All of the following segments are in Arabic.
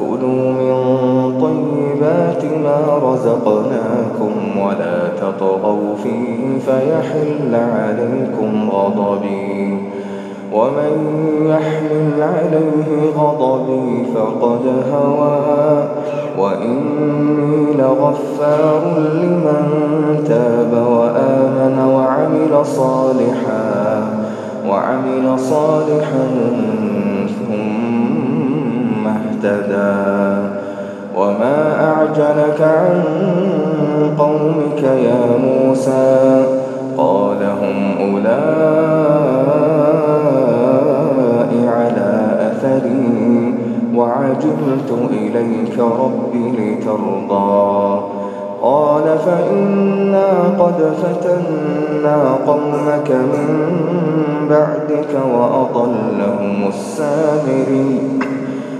كلوا من طيبات ما رزقناكم ولا تطغوا فيه فيحل عليكم غضبي. ومن يحمل عليه غضبي فقد هوى. وإني لغفار لمن تاب وآمن وعمل صالحا. وعمل صالحا اهتدى وما أعجلك عن قومك يا موسى؟ قال هم أولئك على أثري وعجلت إليك رب لترضى. قال فإنا قد فتنا قومك من بعدك وأضلهم السامري.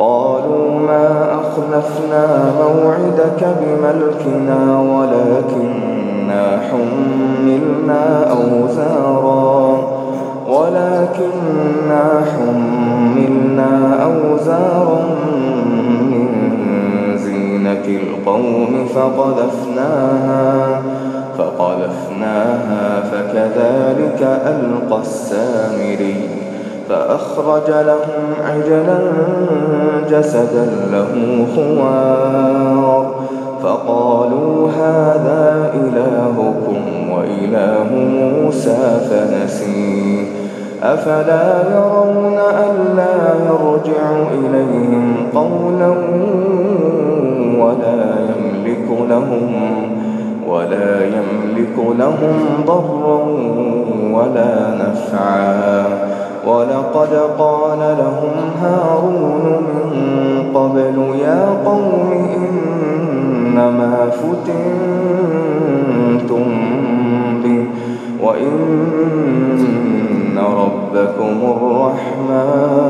قالوا ما أخلفنا موعدك بملكنا ولكننا حملنا أوزارا. ولكننا حملنا أوزارا من زينة القوم فقذفناها فقذفناها فكذلك ألقى السامري فأخرج لهم عجلا جسدا له خوار. فقالوا هذا إلهكم وإله موسى فنسي أفلا يرون ألا يرجع إليهم قولا ولا يملك لهم ولا يملك لهم ضرا ولا نفعا. ولقد قال لهم هارون من قبل يا قوم إنما فتنتم به وإن ربكم الرحمن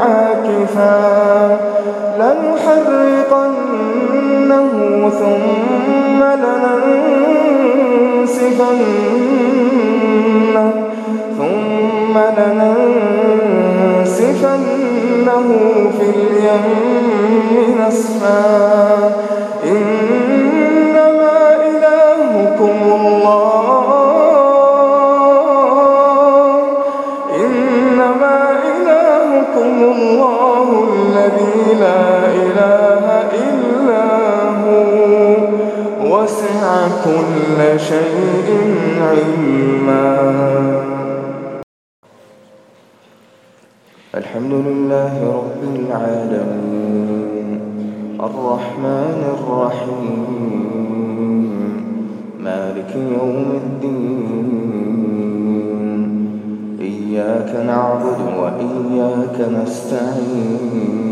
عاكفا لنحرقنه ثم لننسفنه ثم لننسفنه في اليم نسفا كل شيء علما. الحمد لله رب العالمين. الرحمن الرحيم. مالك يوم الدين. إياك نعبد وإياك نستعين.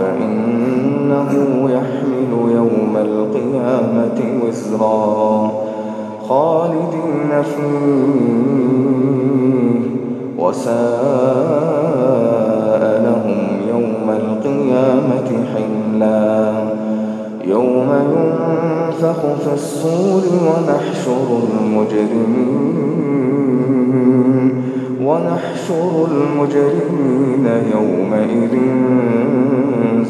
فإنه يحمل يوم القيامة وزرا خالدين فيه. وساء لهم يوم القيامة حلا يوم ينفخ في الصور ونحشر المجرمين. ونحشر المجرمين يومئذ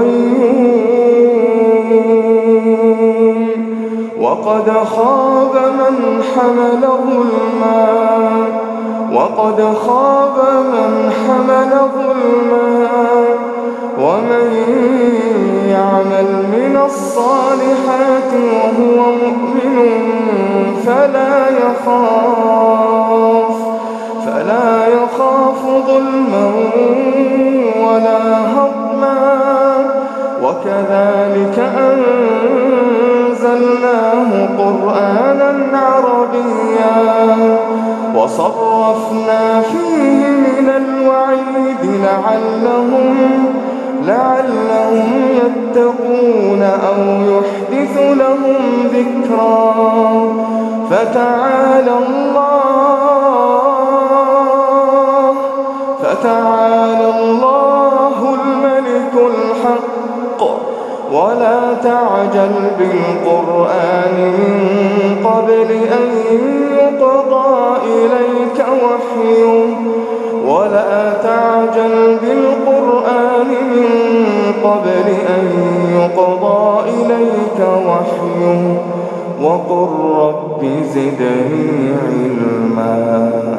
القيوم وقد خاب من حمل ظلما. وقد خاب من حمل ظلما. ومن يعمل من الصالحات وهو مؤمن فلا يخاف. فلا يخاف ظلما ولا وكذلك أنزلناه قرآنا عربيا وصرفنا فيه من الوعيد لعلهم لعلهم يتقون أو يحدث لهم ذكرا فتعالى الله ولا تعجل بالقرآن من قبل أن يقضى إليك وحيه. ولا تعجل بالقرآن من قبل أن يقضى إليك وحيه. وقل رب زدني علما.